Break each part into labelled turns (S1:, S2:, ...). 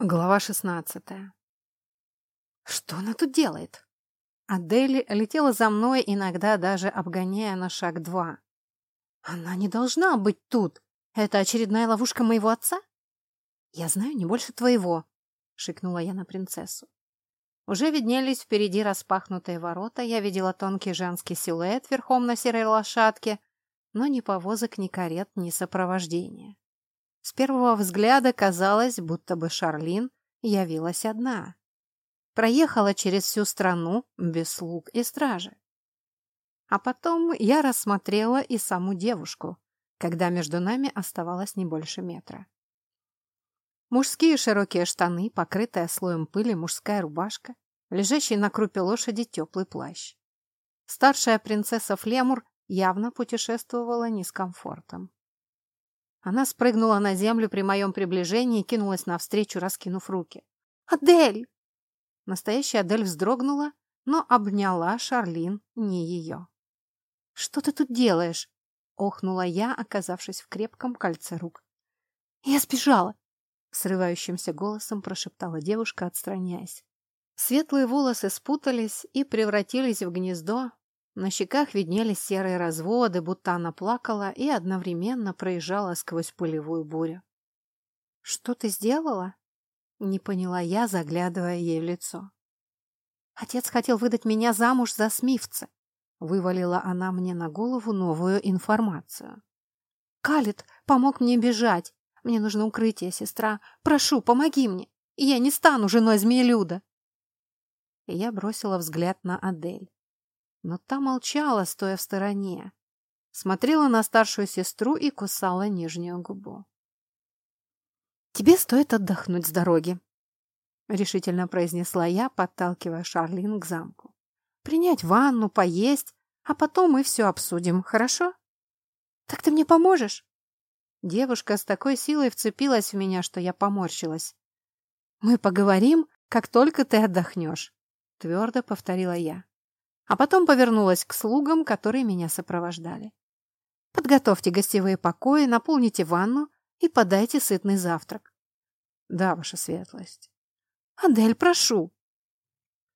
S1: Глава шестнадцатая. Что она тут делает? Адель летела за мной, иногда даже обгоняя на шаг два. Она не должна быть тут. Это очередная ловушка моего отца? Я знаю не больше твоего, шикнула я на принцессу. Уже виднелись впереди распахнутые ворота, я видела тонкий женский силуэт верхом на серой лошадке, но ни повозок, ни карет, ни сопровождения. С первого взгляда казалось, будто бы Шарлин явилась одна. Проехала через всю страну без слуг и стражи. А потом я рассмотрела и саму девушку, когда между нами оставалось не больше метра. Мужские широкие штаны, покрытая слоем пыли мужская рубашка, лежащий на крупе лошади теплый плащ. Старшая принцесса Флемур явно путешествовала не с комфортом. Она спрыгнула на землю при моем приближении и кинулась навстречу, раскинув руки. «Адель!» Настоящая Адель вздрогнула, но обняла Шарлин, не ее. «Что ты тут делаешь?» — охнула я, оказавшись в крепком кольце рук. «Я сбежала!» — срывающимся голосом прошептала девушка, отстраняясь. Светлые волосы спутались и превратились в гнездо, на щеках виднелись серые разводы, будто она плакала и одновременно проезжала сквозь пылевую бурю. «Что ты сделала?» — не поняла я, заглядывая ей в лицо. «Отец хотел выдать меня замуж за Смивца», — вывалила она мне на голову новую информацию. «Калит помог мне бежать. Мне нужно укрытие, сестра. Прошу, помоги мне. Я не стану женой змеелюда». Я бросила взгляд на Адель но та молчала, стоя в стороне. Смотрела на старшую сестру и кусала нижнюю губу. «Тебе стоит отдохнуть с дороги», — решительно произнесла я, подталкивая Шарлин к замку. «Принять ванну, поесть, а потом мы все обсудим, хорошо?» «Так ты мне поможешь?» Девушка с такой силой вцепилась в меня, что я поморщилась. «Мы поговорим, как только ты отдохнешь», — твердо повторила я а потом повернулась к слугам, которые меня сопровождали. «Подготовьте гостевые покои, наполните ванну и подайте сытный завтрак». «Да, ваша светлость». «Адель, прошу».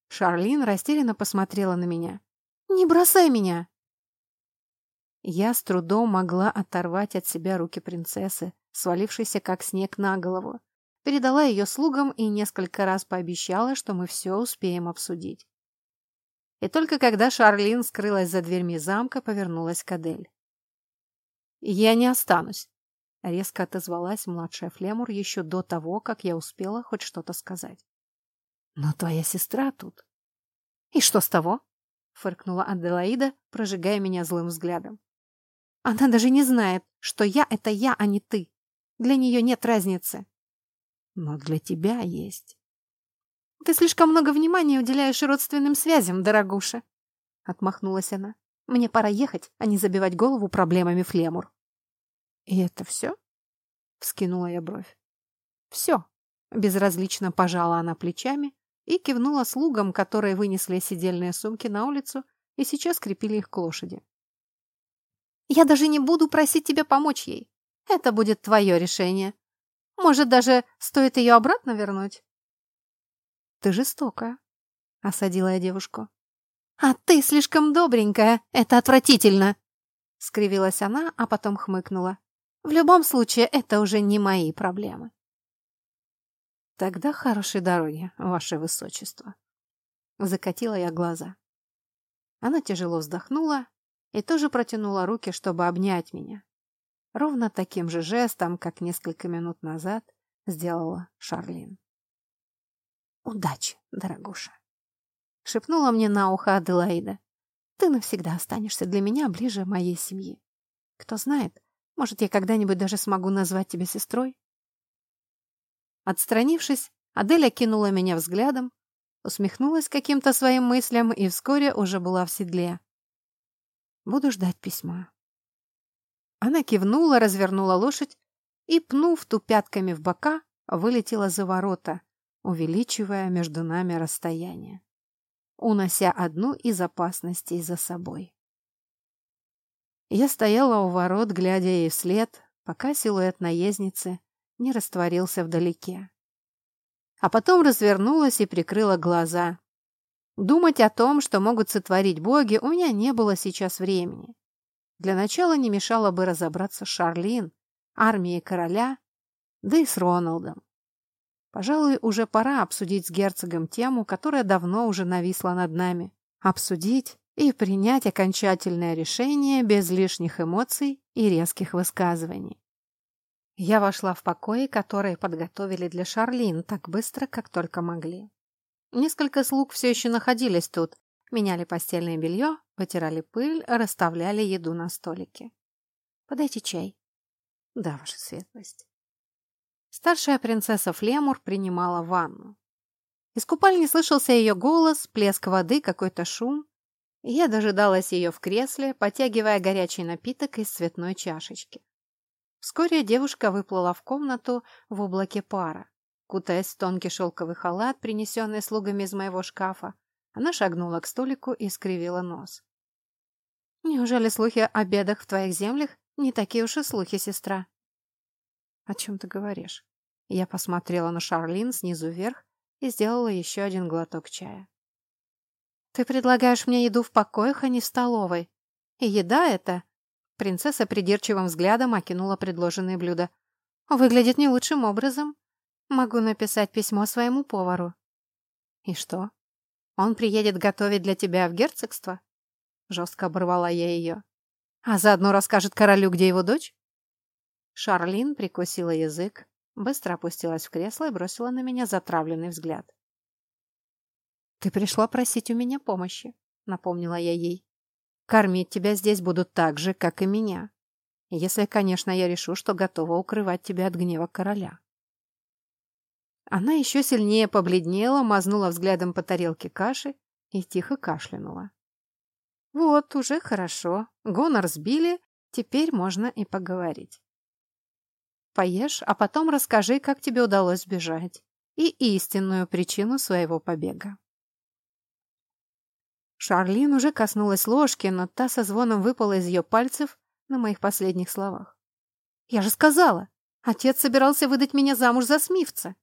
S1: Шарлин растерянно посмотрела на меня. «Не бросай меня!» Я с трудом могла оторвать от себя руки принцессы, свалившейся как снег на голову. Передала ее слугам и несколько раз пообещала, что мы все успеем обсудить. И только когда Шарлин скрылась за дверьми замка, повернулась к Адель. «Я не останусь», — резко отозвалась младшая Флемур еще до того, как я успела хоть что-то сказать. «Но твоя сестра тут». «И что с того?» — фыркнула Аделаида, прожигая меня злым взглядом. «Она даже не знает, что я — это я, а не ты. Для нее нет разницы». «Но для тебя есть». «Ты слишком много внимания уделяешь родственным связям, дорогуша!» Отмахнулась она. «Мне пора ехать, а не забивать голову проблемами Флемур». «И это все?» Вскинула я бровь. «Все!» Безразлично пожала она плечами и кивнула слугам, которые вынесли сидельные сумки на улицу и сейчас крепили их к лошади. «Я даже не буду просить тебя помочь ей. Это будет твое решение. Может, даже стоит ее обратно вернуть?» «Ты жестокая», — осадила я девушку. «А ты слишком добренькая, это отвратительно!» — скривилась она, а потом хмыкнула. «В любом случае, это уже не мои проблемы». «Тогда хорошей дороги, ваше высочество!» Закатила я глаза. Она тяжело вздохнула и тоже протянула руки, чтобы обнять меня. Ровно таким же жестом, как несколько минут назад сделала Шарлин. «Удачи, дорогуша!» — шепнула мне на ухо Аделаида. «Ты навсегда останешься для меня ближе моей семьи. Кто знает, может, я когда-нибудь даже смогу назвать тебя сестрой?» Отстранившись, Аделя кинула меня взглядом, усмехнулась каким-то своим мыслям и вскоре уже была в седле. «Буду ждать письма». Она кивнула, развернула лошадь и, пнув ту пятками в бока, вылетела за ворота, увеличивая между нами расстояние, унося одну из опасностей за собой. Я стояла у ворот, глядя ей вслед, пока силуэт наездницы не растворился вдалеке. а потом развернулась и прикрыла глаза. Думать о том, что могут сотворить боги, у меня не было сейчас времени. Для начала не мешало бы разобраться с Шарлин, армией короля, да и с Роналдом. Пожалуй, уже пора обсудить с герцогом тему, которая давно уже нависла над нами. Обсудить и принять окончательное решение без лишних эмоций и резких высказываний. Я вошла в покои, которые подготовили для Шарлин так быстро, как только могли. Несколько слуг все еще находились тут, меняли постельное белье, потирали пыль, расставляли еду на столике. «Подайте чай». «Да, ваша светлость». Старшая принцесса Флемур принимала ванну. Из купальни слышался ее голос, плеск воды, какой-то шум. Я дожидалась ее в кресле, потягивая горячий напиток из цветной чашечки. Вскоре девушка выплыла в комнату в облаке пара. Кутаясь в тонкий шелковый халат, принесенный слугами из моего шкафа, она шагнула к столику и скривила нос. «Неужели слухи о бедах в твоих землях не такие уж и слухи, сестра?» «О чем ты говоришь?» Я посмотрела на Шарлин снизу вверх и сделала еще один глоток чая. «Ты предлагаешь мне еду в покоях, а не в столовой. И еда эта...» Принцесса придирчивым взглядом окинула предложенные блюда. «Выглядит не лучшим образом. Могу написать письмо своему повару». «И что? Он приедет готовить для тебя в герцогство?» Жестко оборвала я ее. «А заодно расскажет королю, где его дочь?» Шарлин прикусила язык, быстро опустилась в кресло и бросила на меня затравленный взгляд. «Ты пришла просить у меня помощи», — напомнила я ей. «Кормить тебя здесь будут так же, как и меня. Если, конечно, я решу, что готова укрывать тебя от гнева короля». Она еще сильнее побледнела, мазнула взглядом по тарелке каши и тихо кашлянула. «Вот, уже хорошо. Гонор сбили, теперь можно и поговорить». Поешь, а потом расскажи, как тебе удалось сбежать. И истинную причину своего побега. Шарлин уже коснулась ложки, но та со звоном выпала из ее пальцев на моих последних словах. «Я же сказала! Отец собирался выдать меня замуж за Смивца!»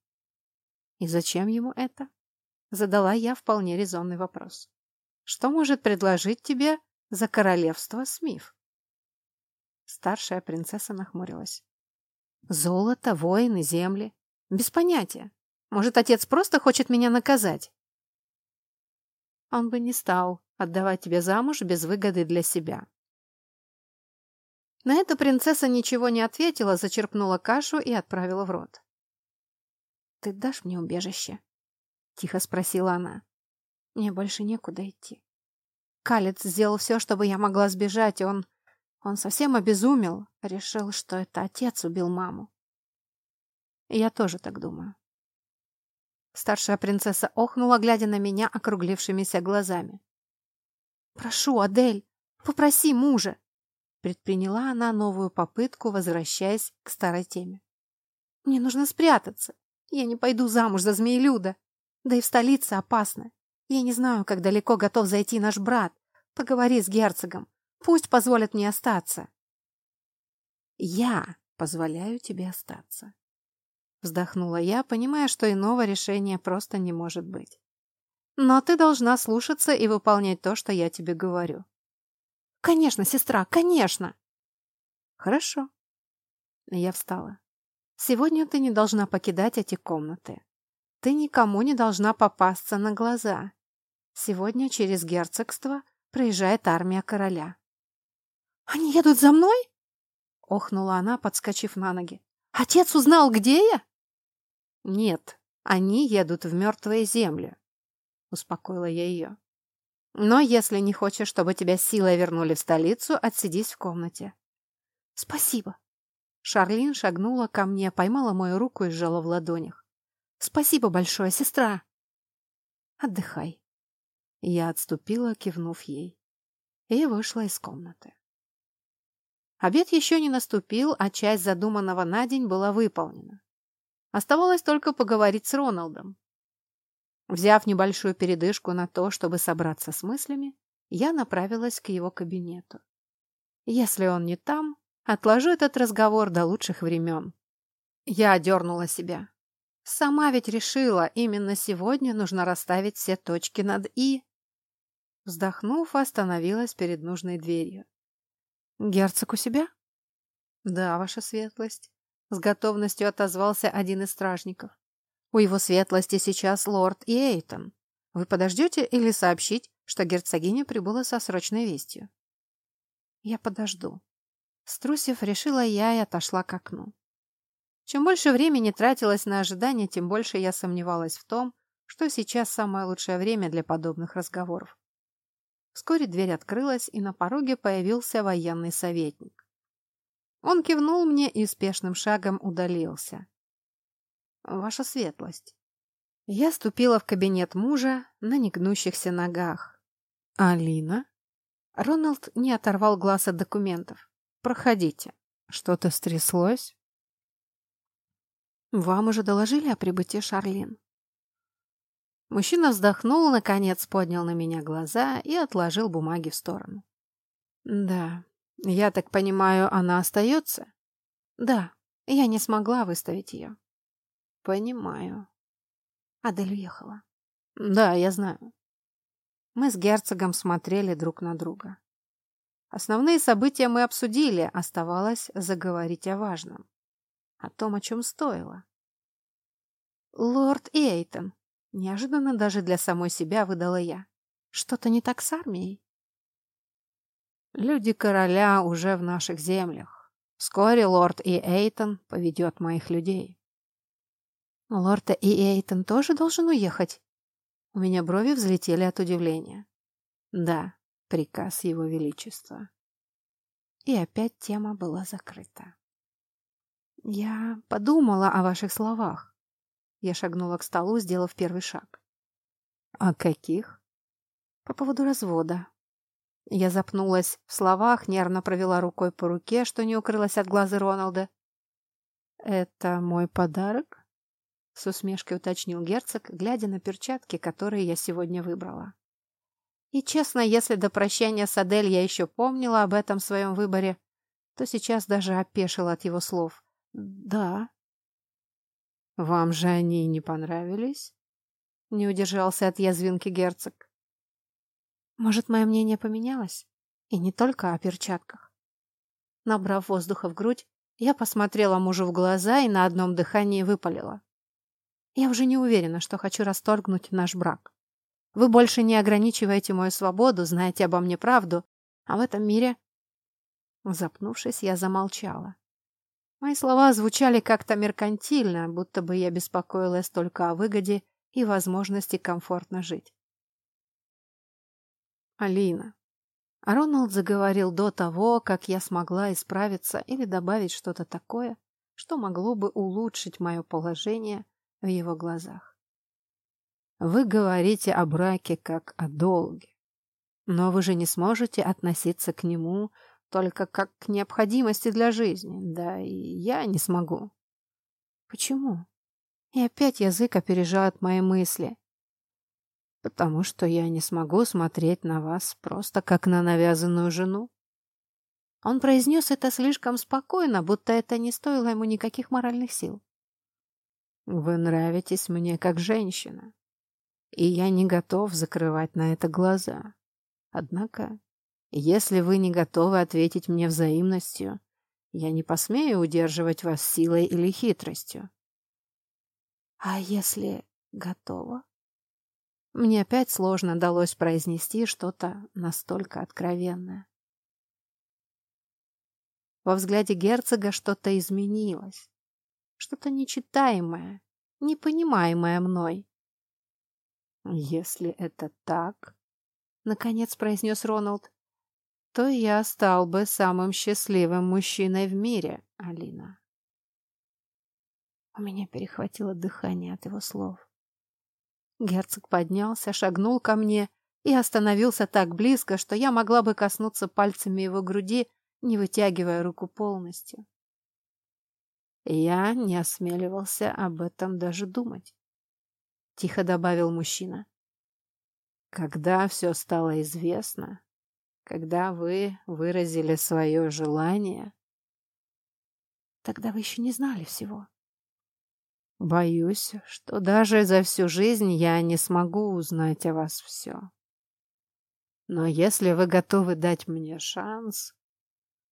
S1: «И зачем ему это?» Задала я вполне резонный вопрос. «Что может предложить тебе за королевство Смив?» Старшая принцесса нахмурилась. Золото, воины, земли. Без понятия. Может, отец просто хочет меня наказать? Он бы не стал отдавать тебе замуж без выгоды для себя. На это принцесса ничего не ответила, зачерпнула кашу и отправила в рот. «Ты дашь мне убежище?» — тихо спросила она. «Мне больше некуда идти. Калец сделал все, чтобы я могла сбежать, он он совсем обезумел, решил, что это отец убил маму. Я тоже так думаю. Старшая принцесса охнула, глядя на меня округлившимися глазами. «Прошу, Адель, попроси мужа!» Предприняла она новую попытку, возвращаясь к старой теме. «Мне нужно спрятаться. Я не пойду замуж за змеелюда. Да и в столице опасно. Я не знаю, как далеко готов зайти наш брат. Поговори с герцогом. Пусть позволят мне остаться. Я позволяю тебе остаться. Вздохнула я, понимая, что иного решения просто не может быть. Но ты должна слушаться и выполнять то, что я тебе говорю. Конечно, сестра, конечно. Хорошо. Я встала. Сегодня ты не должна покидать эти комнаты. Ты никому не должна попасться на глаза. Сегодня через герцогство проезжает армия короля. «Они едут за мной?» — охнула она, подскочив на ноги. «Отец узнал, где я?» «Нет, они едут в мертвые земли», — успокоила я ее. «Но если не хочешь, чтобы тебя силой вернули в столицу, отсидись в комнате». «Спасибо». Шарлин шагнула ко мне, поймала мою руку и сжала в ладонях. «Спасибо большое, сестра!» «Отдыхай». Я отступила, кивнув ей, и вышла из комнаты. Обед еще не наступил, а часть задуманного на день была выполнена. Оставалось только поговорить с Роналдом. Взяв небольшую передышку на то, чтобы собраться с мыслями, я направилась к его кабинету. Если он не там, отложу этот разговор до лучших времен. Я одернула себя. Сама ведь решила, именно сегодня нужно расставить все точки над «и». Вздохнув, остановилась перед нужной дверью. «Герцог у себя?» «Да, ваша светлость», — с готовностью отозвался один из стражников. «У его светлости сейчас лорд и Эйтон. Вы подождете или сообщить, что герцогиня прибыла со срочной вестью?» «Я подожду». Струсив, решила я и отошла к окну. Чем больше времени тратилось на ожидание, тем больше я сомневалась в том, что сейчас самое лучшее время для подобных разговоров. Вскоре дверь открылась, и на пороге появился военный советник. Он кивнул мне и спешным шагом удалился. «Ваша светлость». Я ступила в кабинет мужа на негнущихся ногах. «Алина?» Роналд не оторвал глаз от документов. «Проходите. Что-то стряслось?» «Вам уже доложили о прибытии Шарлин?» Мужчина вздохнул, наконец поднял на меня глаза и отложил бумаги в сторону. «Да, я так понимаю, она остается?» «Да, я не смогла выставить ее». «Понимаю». Адель уехала. «Да, я знаю». Мы с герцогом смотрели друг на друга. Основные события мы обсудили, оставалось заговорить о важном о том, о чем стоило. «Лорд Эйтон», — неожиданно даже для самой себя выдала я. «Что-то не так с армией?» «Люди короля уже в наших землях. Вскоре лорд И. Эйтон поведет моих людей». «Лорд И. Эйтон тоже должен уехать?» У меня брови взлетели от удивления. «Да, приказ его величества». И опять тема была закрыта. «Я подумала о ваших словах». Я шагнула к столу, сделав первый шаг. «О каких?» «По поводу развода». Я запнулась в словах, нервно провела рукой по руке, что не укрылась от глаза Роналда. «Это мой подарок?» — с усмешкой уточнил герцог, глядя на перчатки, которые я сегодня выбрала. И честно, если до прощания с Адель я еще помнила об этом своем выборе, то сейчас даже опешила от его слов. «Да». «Вам же они не понравились?» Не удержался от язвинки герцог. «Может, мое мнение поменялось? И не только о перчатках?» Набрав воздуха в грудь, я посмотрела мужу в глаза и на одном дыхании выпалила. «Я уже не уверена, что хочу расторгнуть наш брак. Вы больше не ограничиваете мою свободу, знаете обо мне правду, а в этом мире...» Запнувшись, я замолчала. Мои слова звучали как-то меркантильно, будто бы я беспокоилась только о выгоде и возможности комфортно жить. Алина. Роналд заговорил до того, как я смогла исправиться или добавить что-то такое, что могло бы улучшить мое положение в его глазах. Вы говорите о браке как о долге, но вы же не сможете относиться к нему только как к необходимости для жизни. Да, и я не смогу. Почему? И опять язык опережает мои мысли. Потому что я не смогу смотреть на вас просто как на навязанную жену. Он произнес это слишком спокойно, будто это не стоило ему никаких моральных сил. Вы нравитесь мне как женщина, и я не готов закрывать на это глаза. Однако если вы не готовы ответить мне взаимностью, я не посмею удерживать вас силой или хитростью. А если готова? Мне опять сложно далось произнести что-то настолько откровенное. Во взгляде герцога что-то изменилось. Что-то нечитаемое, непонимаемое мной. «Если это так...» — наконец произнес Роналд то я стал бы самым счастливым мужчиной в мире, Алина. У меня перехватило дыхание от его слов. Герцог поднялся, шагнул ко мне и остановился так близко, что я могла бы коснуться пальцами его груди, не вытягивая руку полностью. Я не осмеливался об этом даже думать. Тихо добавил мужчина. Когда все стало известно, когда вы выразили свое желание. Тогда вы еще не знали всего. Боюсь, что даже за всю жизнь я не смогу узнать о вас все. Но если вы готовы дать мне шанс...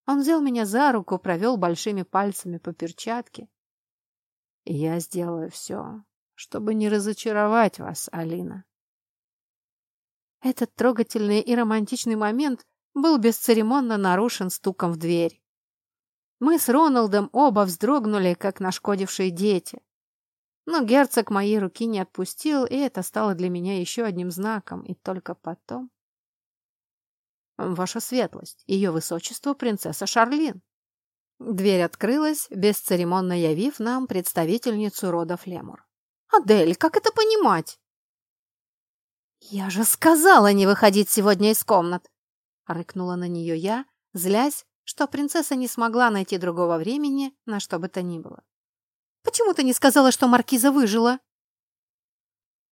S1: Он взял меня за руку, провел большими пальцами по перчатке. Я сделаю все, чтобы не разочаровать вас, Алина. Этот трогательный и романтичный момент был бесцеремонно нарушен стуком в дверь. Мы с Роналдом оба вздрогнули, как нашкодившие дети. Но герцог моей руки не отпустил, и это стало для меня еще одним знаком, и только потом... «Ваша светлость, ее высочество принцесса Шарлин». Дверь открылась, бесцеремонно явив нам представительницу рода Флемур. «Адель, как это понимать?» «Я же сказала не выходить сегодня из комнат!» Рыкнула на нее я, злясь, что принцесса не смогла найти другого времени на что бы то ни было. «Почему ты не сказала, что маркиза выжила?»